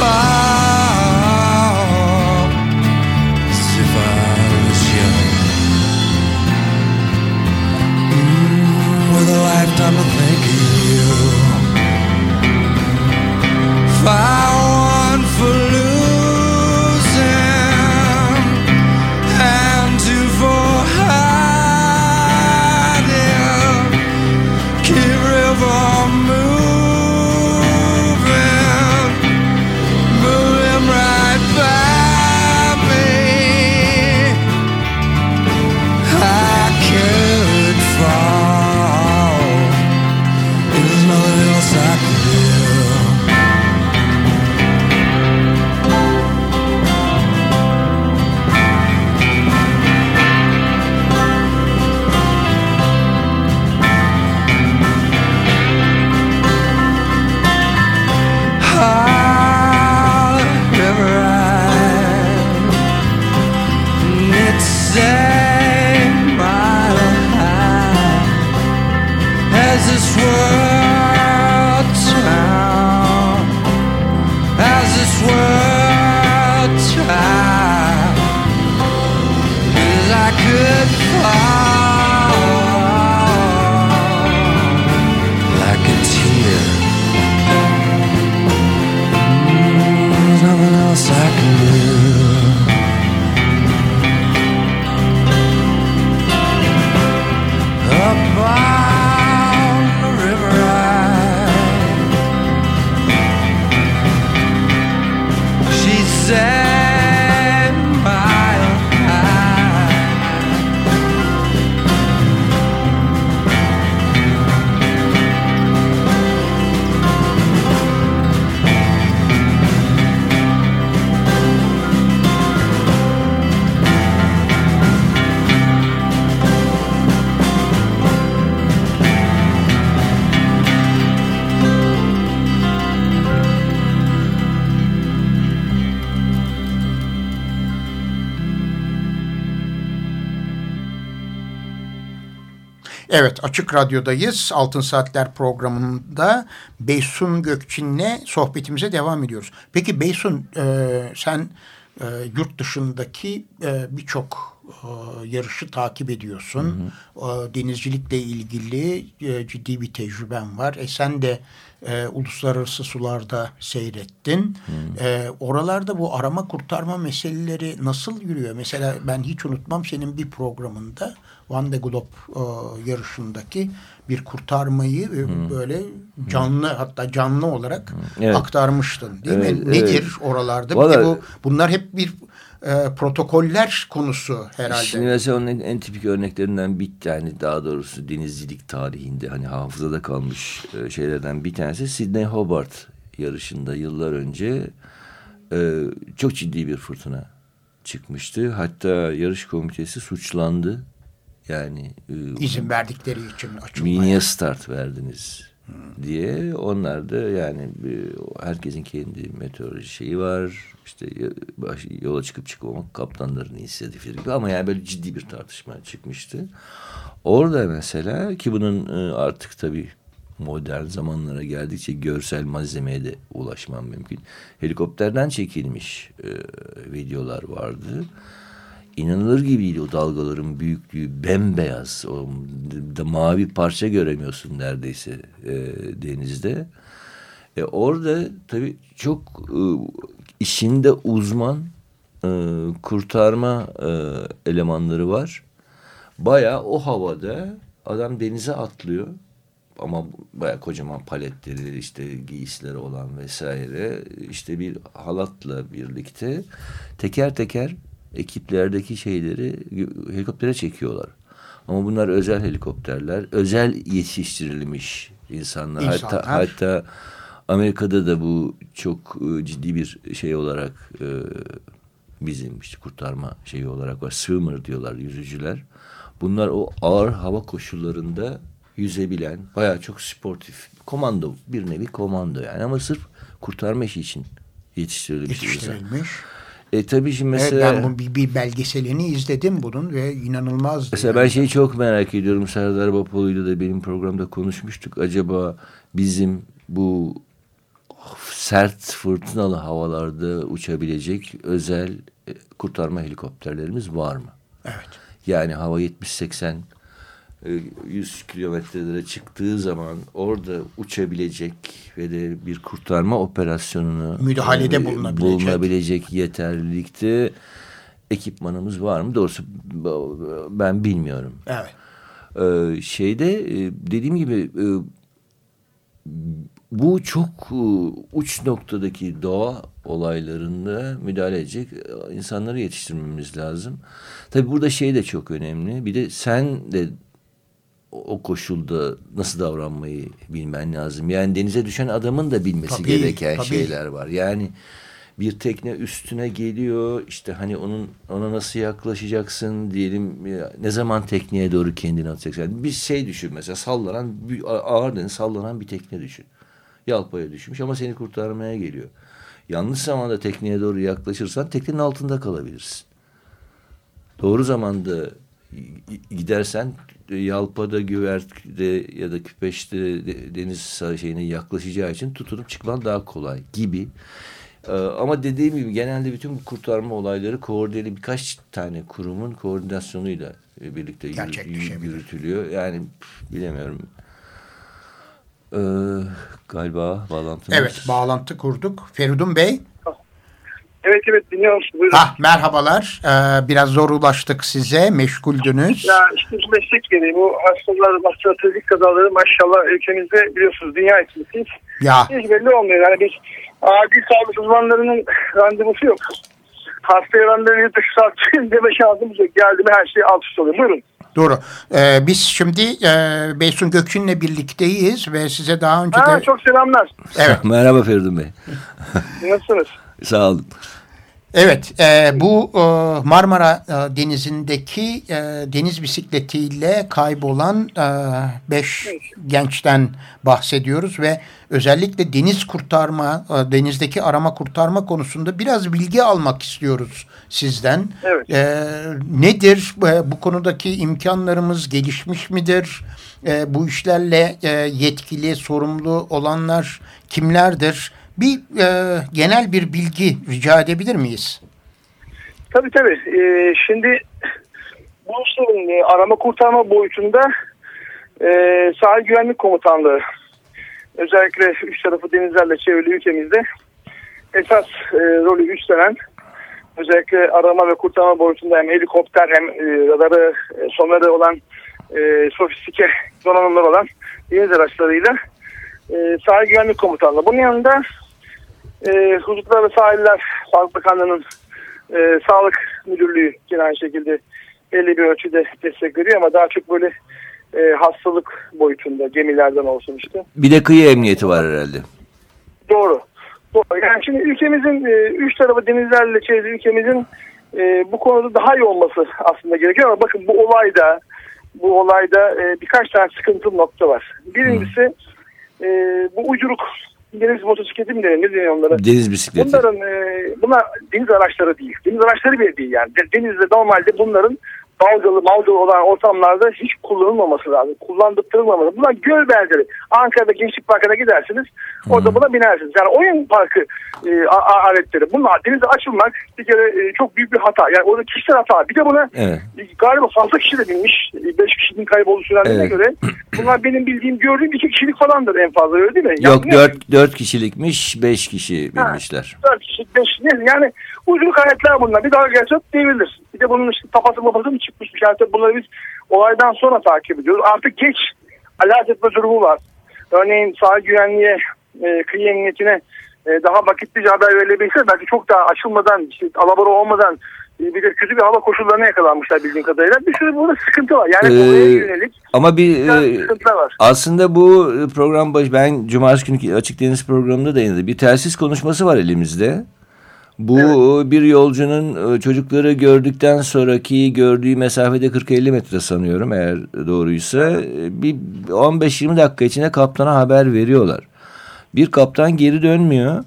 far Evet Açık Radyo'dayız. Altın Saatler programında Beysun Gökçin'le sohbetimize devam ediyoruz. Peki Beysun e, sen e, yurt dışındaki e, birçok e, yarışı takip ediyorsun. E, denizcilikle ilgili e, ciddi bir tecrüben var. E sen de e, uluslararası sularda seyrettin. E, oralarda bu arama kurtarma meseleleri nasıl yürüyor? Mesela ben hiç unutmam senin bir programında Van de Globe e, yarışındaki bir kurtarmayı e, böyle canlı hatta canlı olarak Evet. aktarmıştın değil mi? Evet, Nedir evet. oralarda? Bir Vallahi- de bu bunlar hep bir e, protokoller konusu herhalde. Şimdi mesela onun en, en tipik örneklerinden bir tane daha doğrusu denizcilik tarihinde hani hafızada kalmış e, şeylerden bir tanesi Sydney Hobart yarışında yıllar önce e, çok ciddi bir fırtına çıkmıştı. Hatta yarış komitesi suçlandı. Yani e, İzin verdikleri için açılmaya. niye start verdiniz diye onlar da yani e, herkesin kendi meteoroloji şeyi var işte yola çıkıp çıkmamak kaptanların inisiyatifi gibi ama yani böyle ciddi bir tartışma çıkmıştı. Orada mesela ki bunun e, artık tabii modern zamanlara geldikçe görsel malzemeye de ulaşmam mümkün. Helikopterden çekilmiş e, videolar vardı inanılır gibiydi o dalgaların büyüklüğü. Bembeyaz o da mavi parça göremiyorsun neredeyse e, denizde. E, orada tabii çok e, işinde uzman e, kurtarma e, elemanları var. Baya o havada adam denize atlıyor. Ama baya kocaman paletleri işte giysileri olan vesaire işte bir halatla birlikte teker teker ekiplerdeki şeyleri helikoptere çekiyorlar. Ama bunlar özel helikopterler, özel yetiştirilmiş insanlar. İnsanlar. Hatta hatta Amerika'da da bu çok e, ciddi bir şey olarak e, bizim işte kurtarma şeyi olarak var. Swimmer diyorlar yüzücüler. Bunlar o ağır hava koşullarında yüzebilen bayağı çok sportif komando bir nevi komando yani ama sırf kurtarma işi için yetiştirilmiş yetiştirilmiş. E tabii şimdi Evet, mesela ben bu bir, bir belgeselini izledim bunun ve inanılmazdı. Mesela yani. ben şeyi çok merak ediyorum. Serdar Bapoğlu'yla da benim programda konuşmuştuk. Acaba bizim bu sert fırtınalı havalarda uçabilecek özel e, kurtarma helikopterlerimiz var mı? Evet. Yani hava 70-80 e, 100 kilometrelere çıktığı zaman orada uçabilecek ve de bir kurtarma operasyonunu Müdahalede e, bulunabilecek. bulunabilecek yeterlilikte ekipmanımız var mı? Doğrusu ben bilmiyorum. Evet. Ee, şeyde e, dediğim gibi e, bu çok e, uç noktadaki doğa olaylarında müdahale edecek e, insanları yetiştirmemiz lazım. Tabii burada şey de çok önemli. Bir de sen de o koşulda nasıl davranmayı bilmen lazım. Yani denize düşen adamın da bilmesi Tabii, gereken tabii. şeyler var. Yani bir tekne üstüne geliyor işte hani onun ona nasıl yaklaşacaksın diyelim ya, ne zaman tekneye doğru kendini atacaksın. Yani bir şey düşün mesela sallanan bir, ağır deniz sallanan bir tekne düşün. Yalpaya düşmüş ama seni kurtarmaya geliyor. Yanlış zamanda tekneye doğru yaklaşırsan teknenin altında kalabilirsin. Doğru zamanda gidersen e, Yalpa'da, Güvert'te ya da Küpeş'te de- deniz şeyine yaklaşacağı için tutunup çıkman daha kolay gibi. Ee, ama dediğim gibi genelde bütün bu kurtarma olayları koordineli birkaç tane kurumun koordinasyonuyla e, birlikte Gerçekleşebilir. yürütülüyor. Yani bilemiyorum. Ee, galiba bağlantımız. Evet bağlantı kurduk. Feridun Bey. Evet evet dinliyorum. Buyurun. Ah merhabalar. Ee, biraz zor ulaştık size. Meşguldünüz. Ya işte bu meslek gereği bu hastalar, hasta trafik kazaları maşallah ülkemizde biliyorsunuz dünya içindeyiz. Ya Hiç belli olmuyor. Yani biz acil sağlık uzmanlarının randevusu yok. Hastaya randevu dışı saat (laughs) deme şansımız yok. Geldi mi her şey alt üst oluyor. Buyurun. doğru. Ee, biz şimdi e, Beysun Gökçin'le birlikteyiz ve size daha önce Ha, de... çok selamlar. Evet. (laughs) Merhaba Feridun Bey. Nasılsınız? Sağ olun. Evet, e, bu e, Marmara e, Denizi'ndeki e, deniz bisikletiyle kaybolan e, beş gençten bahsediyoruz ve özellikle deniz kurtarma, e, denizdeki arama kurtarma konusunda biraz bilgi almak istiyoruz sizden. Evet. E, nedir e, bu konudaki imkanlarımız gelişmiş midir? E, bu işlerle e, yetkili, sorumlu olanlar kimlerdir? Bir e, genel bir bilgi rica edebilir miyiz? Tabii tabii. Ee, şimdi bu işlerin e, arama kurtarma boyutunda e, sahil güvenlik komutanlığı özellikle üç tarafı denizlerle çevrili ülkemizde esas e, rolü üstlenen özellikle arama ve kurtarma boyutunda hem helikopter hem e, radarı, e, sonarı olan e, sofistike donanımlar olan deniz araçlarıyla e, sahil güvenlik komutanlığı. Bunun yanında e, Huzurlar ve Sahiller Sağlık Bakanlığı'nın e, Sağlık Müdürlüğü yine aynı şekilde belli bir ölçüde destek veriyor ama daha çok böyle e, hastalık boyutunda gemilerden olsun işte. Bir de kıyı emniyeti var herhalde. Doğru. Doğru. Yani şimdi ülkemizin e, üç tarafı denizlerle çevrili ülkemizin e, bu konuda daha iyi olması aslında gerekiyor ama bakın bu olayda bu olayda e, birkaç tane sıkıntılı nokta var. Birincisi e, bu uyduruk deniz motosikleti mi denir? Ne deniyor onlara? Deniz bisikleti. Bunların e, bunlar deniz araçları değil. Deniz araçları bile değil yani. De- Denizde normalde bunların dalgalı malgalı olan ortamlarda hiç kullanılmaması lazım. Kullandırılmaması. Bunlar göl benzeri. Ankara'da Gençlik Parkı'na gidersiniz. Orada buna binersiniz. Yani oyun parkı e, aletleri. Bunlar denize açılmak bir kere e, çok büyük bir hata. Yani orada kişisel hata. Bir de buna Evet. e, galiba fazla kişi de binmiş. E, Beş kişinin kaybolduğu söylendiğine Evet. göre. (clears throat) Bunlar benim bildiğim gördüğüm iki kişilik falandır en fazla öyle değil mi? Yok Yani- dört, dört kişilikmiş, beş kişi binmişler. 4 kişi 5 ne yani uyduruk aletler bunlar. Bir daha gelse devrilir. Bir de bunun işte tapası mapası mı çıkmış bir şey. Bunları biz olaydan sonra takip ediyoruz. Artık geç alert etme durumu var. Örneğin sahil güvenliğe, e, kıyı emniyetine e, daha vakitlice haber verilebilse belki çok daha açılmadan, işte, alabora olmadan e, bir de kötü bir hava koşullarına yakalanmışlar bildiğim kadarıyla. Bir sürü burada sıkıntı var. Yani Ee, yönelik Ama bir e, var. aslında bu program baş ben cumartesi günkü açık deniz programında da yayınladım. Bir telsiz konuşması var elimizde. Bu bir yolcunun e, çocukları gördükten sonraki gördüğü mesafede 40-50 metre sanıyorum eğer doğruysa e, bir 15-20 dakika içinde kaptana haber veriyorlar. Bir kaptan geri dönmüyor.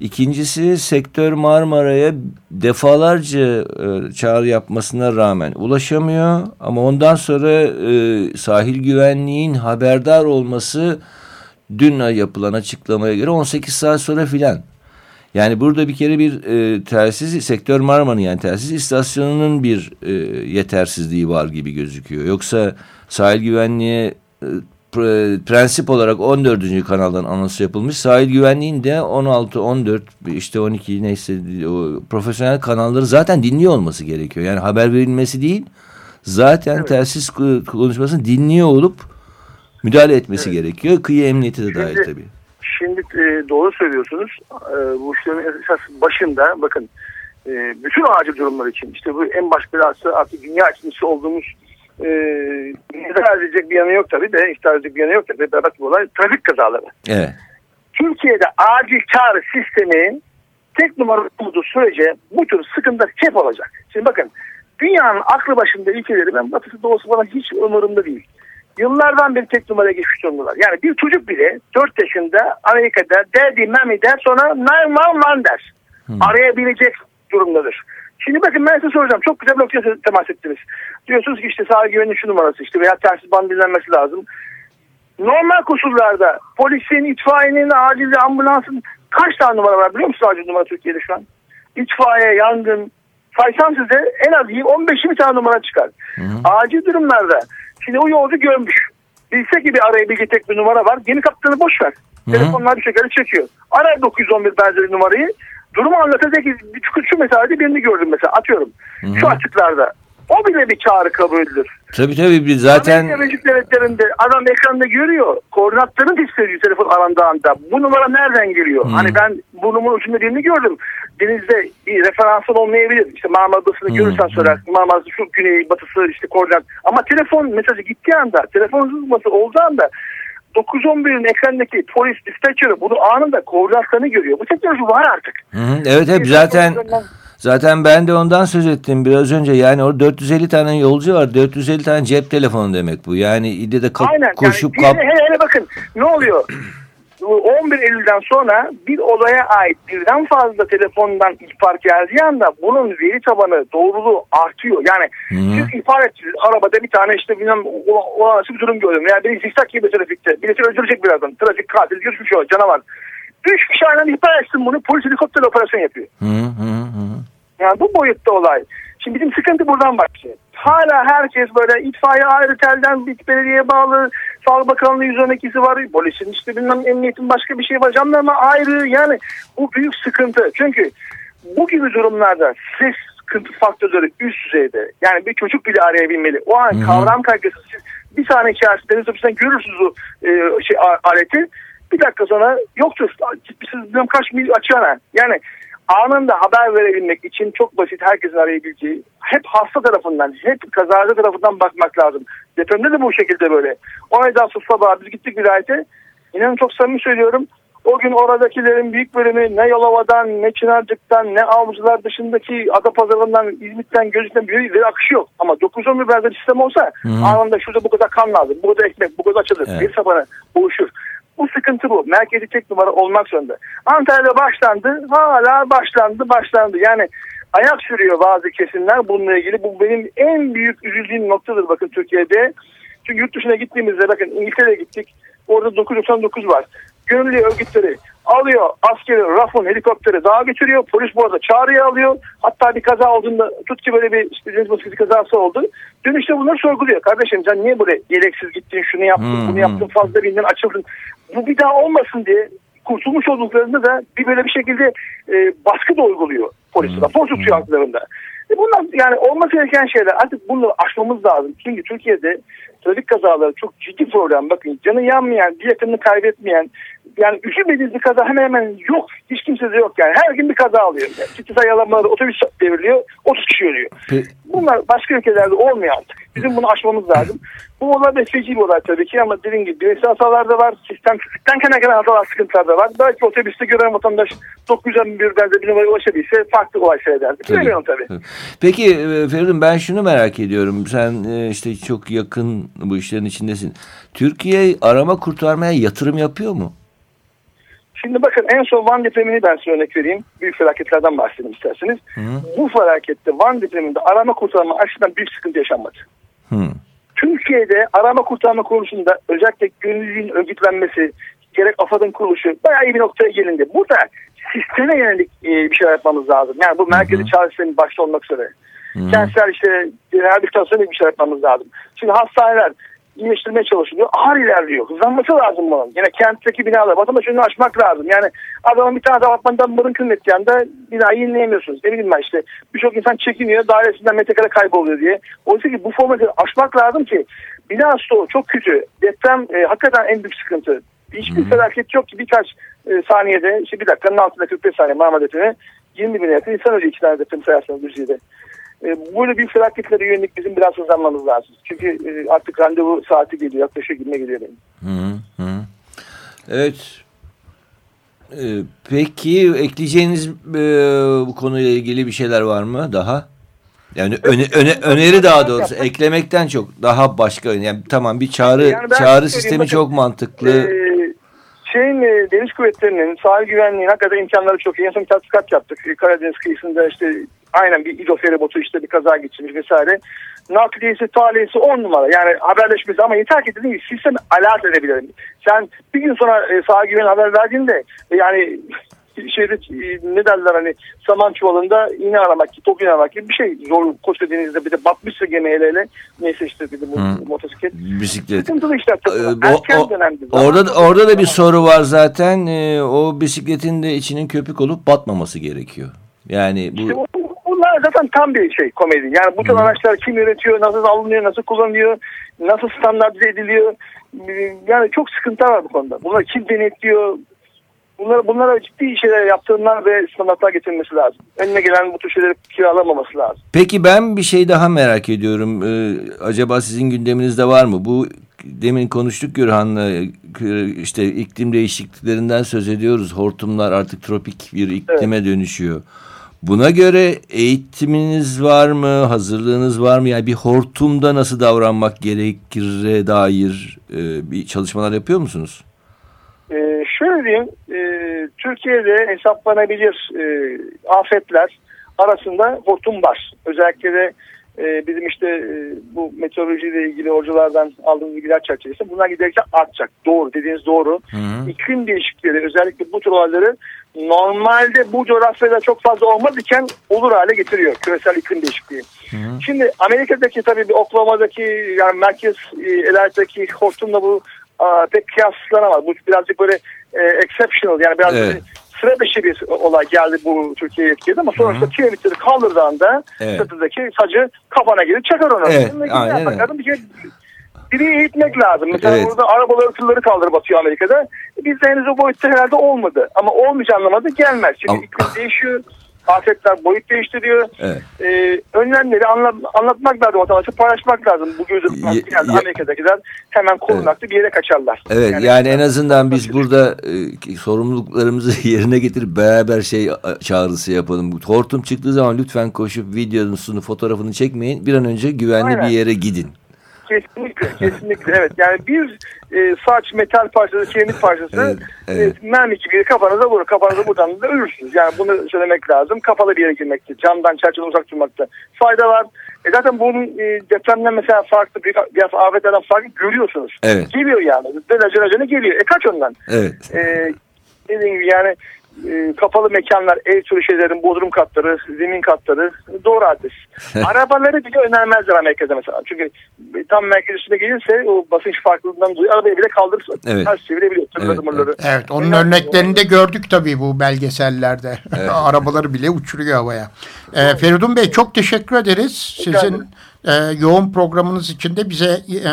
İkincisi sektör Marmara'ya defalarca e, çağrı yapmasına rağmen ulaşamıyor. Ama ondan sonra e, sahil güvenliğin haberdar olması dün yapılan açıklamaya göre 18 saat sonra filan. Yani burada bir kere bir e, telsiz sektör Marmara'nın yani telsiz istasyonunun bir e, yetersizliği var gibi gözüküyor. Yoksa sahil güvenliğe e, pre- prensip olarak 14. kanaldan anonsu yapılmış. Sahil güvenliğin de 16, 14, işte 12 neyse o profesyonel kanalları zaten dinliyor olması gerekiyor. Yani haber verilmesi değil zaten telsiz k- konuşmasını dinliyor olup müdahale etmesi gerekiyor. Kıyı emniyeti de dahil tabii. Şimdi e, doğru söylüyorsunuz. E, bu işlerin esas başında bakın e, bütün acil durumlar için işte bu en baş belası artık dünya ikincisi olduğumuz e, ihtar edecek bir yanı yok tabii de ihtar edecek bir yanı yok tabii. Berbat bir olay. Trafik kazaları. Evet. Türkiye'de acil çağrı sistemi tek numara olduğu sürece bu tür sıkıntı hep olacak. Şimdi bakın dünyanın aklı başında ülkeleri ben batısı doğusu falan hiç umurumda değil. Yıllardan beri tek numaraya geçmiş durumdalar. Yani bir çocuk bile 4 yaşında Amerika'da derdi mami der sonra 911 der. Arayabilecek durumdadır. Şimdi bakın ben size soracağım. Çok güzel bir noktaya temas ettiniz. Diyorsunuz ki işte sahil güvenlik şu numarası işte veya telsiz bandı dinlenmesi lazım. Normal koşullarda polisin, itfaiyenin, acil ambulansın kaç tane numara var biliyor musunuz acil numara Türkiye'de şu an? İtfaiye, yangın, saysam size en az 15-20 tane numara çıkar. Acil durumlarda şimdi o yolcu görmüş. Bilse ki bir arayabilecek tek bir numara var. Gemi kaptanı boş ver. Telefonlar bir şekilde çekiyor. Arar 911 benzeri numarayı. durumu anlatacak şu, şu meselede birini gördüm mesela atıyorum. Şu açıklarda. O bile bir çağrı kabul edilir. Tabii tabii bir zaten Amerika Birleşik Devletleri'nde adam ekranda görüyor. Koordinatlarını hissediyor telefon arandığı anda. Bu numara nereden geliyor? Hani ben burnumun ucunda birini gördüm. Denizde bir referansın olmayabilir. İşte Marmara Adası'nı görürsen söyler. Marmara Adası şu güney batısı işte koordinat. Ama telefon mesajı gittiği anda, telefon hızması olduğu anda 911'in ekrandaki polis dispatcher'ı bunu anında koordinatlarını görüyor. Bu teknoloji var artık. Hı, evet hep zaten zaten ben de ondan söz ettim biraz önce. Yani orada 450 tane yolcu var. 450 tane cep telefonu demek bu. Yani İDE'de kap- Aynen. koşup yani, kap hele, hele bakın ne oluyor? Bu 11 Eylül'den sonra bir olaya ait birden fazla telefondan ihbar geldiği anda bunun veri tabanı doğruluğu artıyor. Yani siz ihbar ettiniz arabada bir tane işte bilmem olağanüstü bir durum gördüm. Yani biri zikzak gibi trafikte. Birisi öldürecek birazdan. Trafik katil geçmiş o canavar. Üç kişi aynen ihbar etsin bunu. Polis helikopter operasyon yapıyor. Hı hı hı. Yani bu boyutta olay. Şimdi bizim sıkıntı buradan başlıyor. Hala herkes böyle itfaiye ayrı telden bir belediyeye bağlı, Sağlık Bakanlığı 112'si var, polisin işte bilmem emniyetin başka bir şey var, jandarma ayrı yani bu büyük sıkıntı. Çünkü bu gibi durumlarda ses sıkıntı faktörleri üst düzeyde. Yani bir çocuk bile arayabilmeli. O an kavram kaygısı siz bir saniye içerisinde deniz ofisinden görürsünüz o e, şey, aleti. Bir dakika sonra yoktur. Siz bilmem kaç mil açana. Yani anında haber verebilmek için çok basit herkesin arayabileceği hep hasta tarafından hep kazada tarafından bakmak lazım. Depremde de bu şekilde böyle. 17 Ağustos sabahı biz gittik vilayete. İnanın çok samimi söylüyorum. O gün oradakilerin büyük bölümü ne Yalova'dan ne Çınarcık'tan ne Avcılar dışındaki Adapazarı'ndan İzmit'ten Gözük'ten bir veri akışı yok. Ama 911 benzer sistem olsa anında şurada bu kadar kan lazım, bu kadar ekmek, bu kadar açılır. Evet. Bir tabanı oluşur. Bu sıkıntı bu. Merkezi tek numara olmak zorunda. Antalya'da başlandı. Hala başlandı başlandı. Yani ayak sürüyor bazı kesimler bununla ilgili. Bu benim en büyük üzüldüğüm noktadır bakın Türkiye'de. Çünkü yurt dışına gittiğimizde bakın İngiltere'ye gittik. Orada 999 var. Gönüllü örgütleri alıyor askeri, rafın, helikopteri dağa getiriyor. Polis bu arada çağrıya alıyor. Hatta bir kaza olduğunda tut ki böyle bir işte, deniz baskısı kazası oldu. Dönüşte bunları sorguluyor. Kardeşim sen niye buraya yeleksiz gittin, şunu yaptın, Hmm, bunu yaptın, fazla bindin, açıldın. Bu bir daha olmasın diye kurtulmuş olduklarında da bir böyle bir şekilde e, baskı da uyguluyor polis. Rapor tutuyor haklarında. E bunlar yani olması gereken şeyler artık bunları aşmamız lazım. Çünkü Türkiye'de trafik kazaları çok ciddi problem. Bakın canı yanmayan, bir yakınını kaybetmeyen, yani üzülmediğiniz bir kaza hemen hemen yok. Hiç kimse de yok yani. Her gün bir kaza alıyor. Yani ciddi sayılanmaları otobüs devriliyor, 30 kişi ölüyor. Bunlar başka ülkelerde olmuyor artık. Bizim bunu aşmamız lazım. (laughs) Bu olay feci bir olay tabii ki ama dediğim gibi bireysel hatalar da var. Sistem sistemden kaynaklanan hatalar, sıkıntılar da var. Belki otobüste gören vatandaş 911 benzer bir numaraya ulaşabilse farklı olay seyrederdi. Tabii. Bilemiyorum tabii. Peki e, Feridun ben şunu merak ediyorum. Sen e, işte çok yakın bu işlerin içindesin. Türkiye arama kurtarmaya yatırım yapıyor mu? Şimdi bakın en son Van depremini ben size örnek vereyim. Büyük felaketlerden bahsedeyim isterseniz. Bu felakette Van depreminde arama kurtarma açısından büyük sıkıntı yaşanmadı. Hı. Türkiye'de arama kurtarma konusunda özellikle gönüllülüğün örgütlenmesi, gerek AFAD'ın kuruluşu bayağı iyi bir noktaya gelindi. Burada sisteme yönelik e, bir şey yapmamız lazım. Yani bu merkezi çağrı sistemi başta olmak üzere. Kentsel işte rehabilitasyona bir şey yapmamız lazım. Şimdi hastaneler iyileştirmeye çalışılıyor. Ağır ilerliyor. Hızlanması lazım bunun. Yine kentteki binalar. Vatandaş önünü açmak lazım. Yani adamın bir tane apartmandan mırın kıymet yanında binayı yenileyemiyorsunuz. Ne bileyim ben işte. Birçok insan çekiniyor. Dairesinden metrekare kayboluyor diye. Oysa ki bu formatı aşmak lazım ki bina stoğu çok kötü. Deprem e, hakikaten en büyük sıkıntı. Hiçbir felaket yok ki birkaç e, saniyede işte bir dakikanın altında 45 saniye Marmara depremi 20 bine yakın insan öyle iki tane deprem sayarsanız Düzce'de. E, böyle bir felaketlere yönelik bizim biraz hızlanmamız lazım. Çünkü e, artık randevu saati geliyor. Yaklaşıyor gibime geliyor benim. Hı hı. Evet. Ee, peki ekleyeceğiniz e, bu konuyla ilgili bir şeyler var mı daha? Yani öne, öne, öneri daha doğrusu eklemekten çok daha başka yani tamam bir çağrı Yani çağrı sistemi bakın, çok mantıklı. Ee, şeyin e, deniz kuvvetlerinin sahil güvenliğinin hakikaten imkanları çok iyi. En son bir tatbikat yaptık. E, Karadeniz kıyısında işte aynen bir İdo feribotu işte bir kaza geçirmiş vesaire. Nakliyesi, taliyesi on numara. Yani haberleşmesi ama yeter ki dediğim gibi sistemi alert edebilirim. Sen bir gün sonra e, sahil güvenliğine haber verdiğinde e, yani şeyde e, ne derler hani saman çuvalında iğne aramak, top iğne aramak gibi bir şey. Zor koca denizde bir de batmışsa gemi hele hele. Neyse işte bir de bu motosiklet. Bisiklet. Sıkıntılı işler tabii. Ee, Erken o- dönemde. Orada orada da bir soru var zaten. Ee, o bisikletin de içinin köpük olup batmaması gerekiyor. Yani İşte bu bu- bunlar zaten tam bir şey komedi. Yani bu tür araçlar kim üretiyor, nasıl alınıyor, nasıl kullanılıyor, nasıl standartize ediliyor. Yani çok sıkıntı var bu konuda. Bunları kim denetliyor? Bunlara, bunlara ciddi şeyler yaptırımlar ve standartlar getirilmesi lazım. Önüne gelen bu tür şeyleri kiralamaması lazım. Peki ben bir şey daha merak ediyorum. Ee, acaba sizin gündeminizde var mı? Bu demin konuştuk Gürhan'la e, işte iklim değişikliklerinden söz ediyoruz. Hortumlar artık tropik bir iklime dönüşüyor. Buna göre eğitiminiz var mı? Hazırlığınız var mı? Yani bir hortumda nasıl davranmak gerekir'e dair e, bir çalışmalar yapıyor musunuz? Ee, şöyle diyeyim, e, Türkiye'de hesaplanabilir e, afetler arasında hortum var. Özellikle de e, bizim işte e, bu meteorolojiyle ilgili hocalardan aldığımız bilgiler çerçevesinde bunlar giderek artacak. Doğru dediğiniz doğru. İklim değişiklikleri özellikle bu tür olayları normalde bu coğrafyada çok fazla olmazken olur hale getiriyor küresel iklim değişikliği. Şimdi Amerika'daki tabii bir Oklahoma'daki yani merkez e, eyaletdeki hortumla bu a, pek kıyaslanamaz. Bu birazcık böyle e, exceptional yani biraz Evet. sıra dışı bir olay geldi bu Türkiye'ye etkiledi ama sonrasında kilometreleri kaldırdığında Evet. sırtındaki sacı kafana gelir çakar onu. Evet, Şimdi aynen. Bir kere biri eğitmek lazım. Mesela Evet. burada arabaları tırları kaldırıp atıyor Amerika'da. Bizde henüz o boyutta herhalde olmadı. Ama olmayacak anlamada gelmez. Çünkü Ama- iklim değişiyor. Afetler boyut değiştiriyor. Evet. Ee, önlemleri anlat, anlatmak lazım vatandaşa paylaşmak lazım. Bu gözü yani Amerika'dakiler hemen korunaklı bir yere kaçarlar. Evet yani, en azından biz burada e, sorumluluklarımızı (laughs) yerine getirip beraber şey çağrısı yapalım. Hortum çıktığı zaman lütfen koşup videosunu fotoğrafını çekmeyin. Bir an önce güvenli Aynen. bir yere gidin. Kesinlikle, kesinlikle evet. Yani bir e, saç metal parçası, kiremit parçası Evet, evet. E, mermi gibi kafanıza vurur. Kafanıza buradan da ölürsünüz. Yani bunu söylemek lazım. Kapalı bir yere girmekte, camdan, çerçeveden uzak durmakta fayda var. E zaten bunun e, depremden mesela farklı, bir, bir afetlerden farklı görüyorsunuz. Evet. Geliyor yani. Dönece dönece geliyor. E kaç ondan? Evet. E, dediğim gibi yani e, kapalı mekanlar, ev türü şeylerin bodrum katları, zemin katları doğru adres. (laughs) Arabaları bile önermezler Amerika'da mesela. Çünkü tam merkez üstüne gelirse o basınç farklılığından dolayı arabayı bile kaldırıp Evet. ters çevirebiliyor. Tırları, Evet, tımırları. Evet onun Önemli. örneklerini de gördük tabii bu belgesellerde. (laughs) Arabaları bile uçuruyor havaya. Ee, Feridun Bey çok teşekkür ederiz. Sizin e, yoğun programınız için de bize e,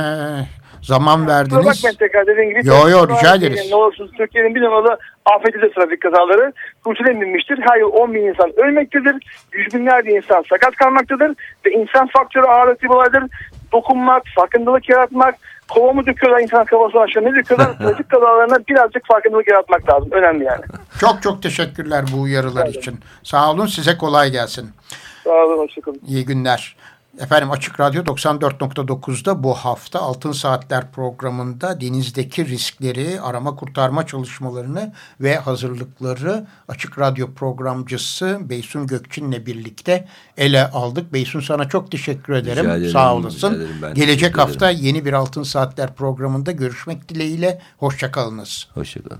zaman verdiniz. bakmayın tekrar dediğim gibi. Yo, yo, rica ederiz. Ne olursunuz Türkiye'nin bir numaralı afetidir trafik kazaları. Kurtulanmamıştır. Her yıl 10 bin insan ölmektedir. Yüz binlerce insan sakat kalmaktadır. Ve insan faktörü ağırlıklı bir olaydır. Dokunmak, farkındalık yaratmak, kova mı döküyorlar insan kafasına aşağı ne döküyorlar? (laughs) trafik kazalarına birazcık farkındalık yaratmak lazım. Önemli yani. Çok çok teşekkürler bu uyarılar için. Sağ olun size kolay gelsin. Sağ olun, hoşçakalın. İyi günler. Efendim Açık Radyo 94.9'da bu hafta Altın Saatler programında denizdeki riskleri, arama kurtarma çalışmalarını ve hazırlıkları Açık Radyo programcısı Beysun Gökçin'le birlikte ele aldık. Beysun sana çok teşekkür ederim. Rica ederim, Sağ olasın. ederim. Gelecek hafta ederim. yeni bir Altın Saatler programında görüşmek dileğiyle. Hoşçakalınız. Hoşçakalın.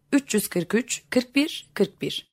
343 41 41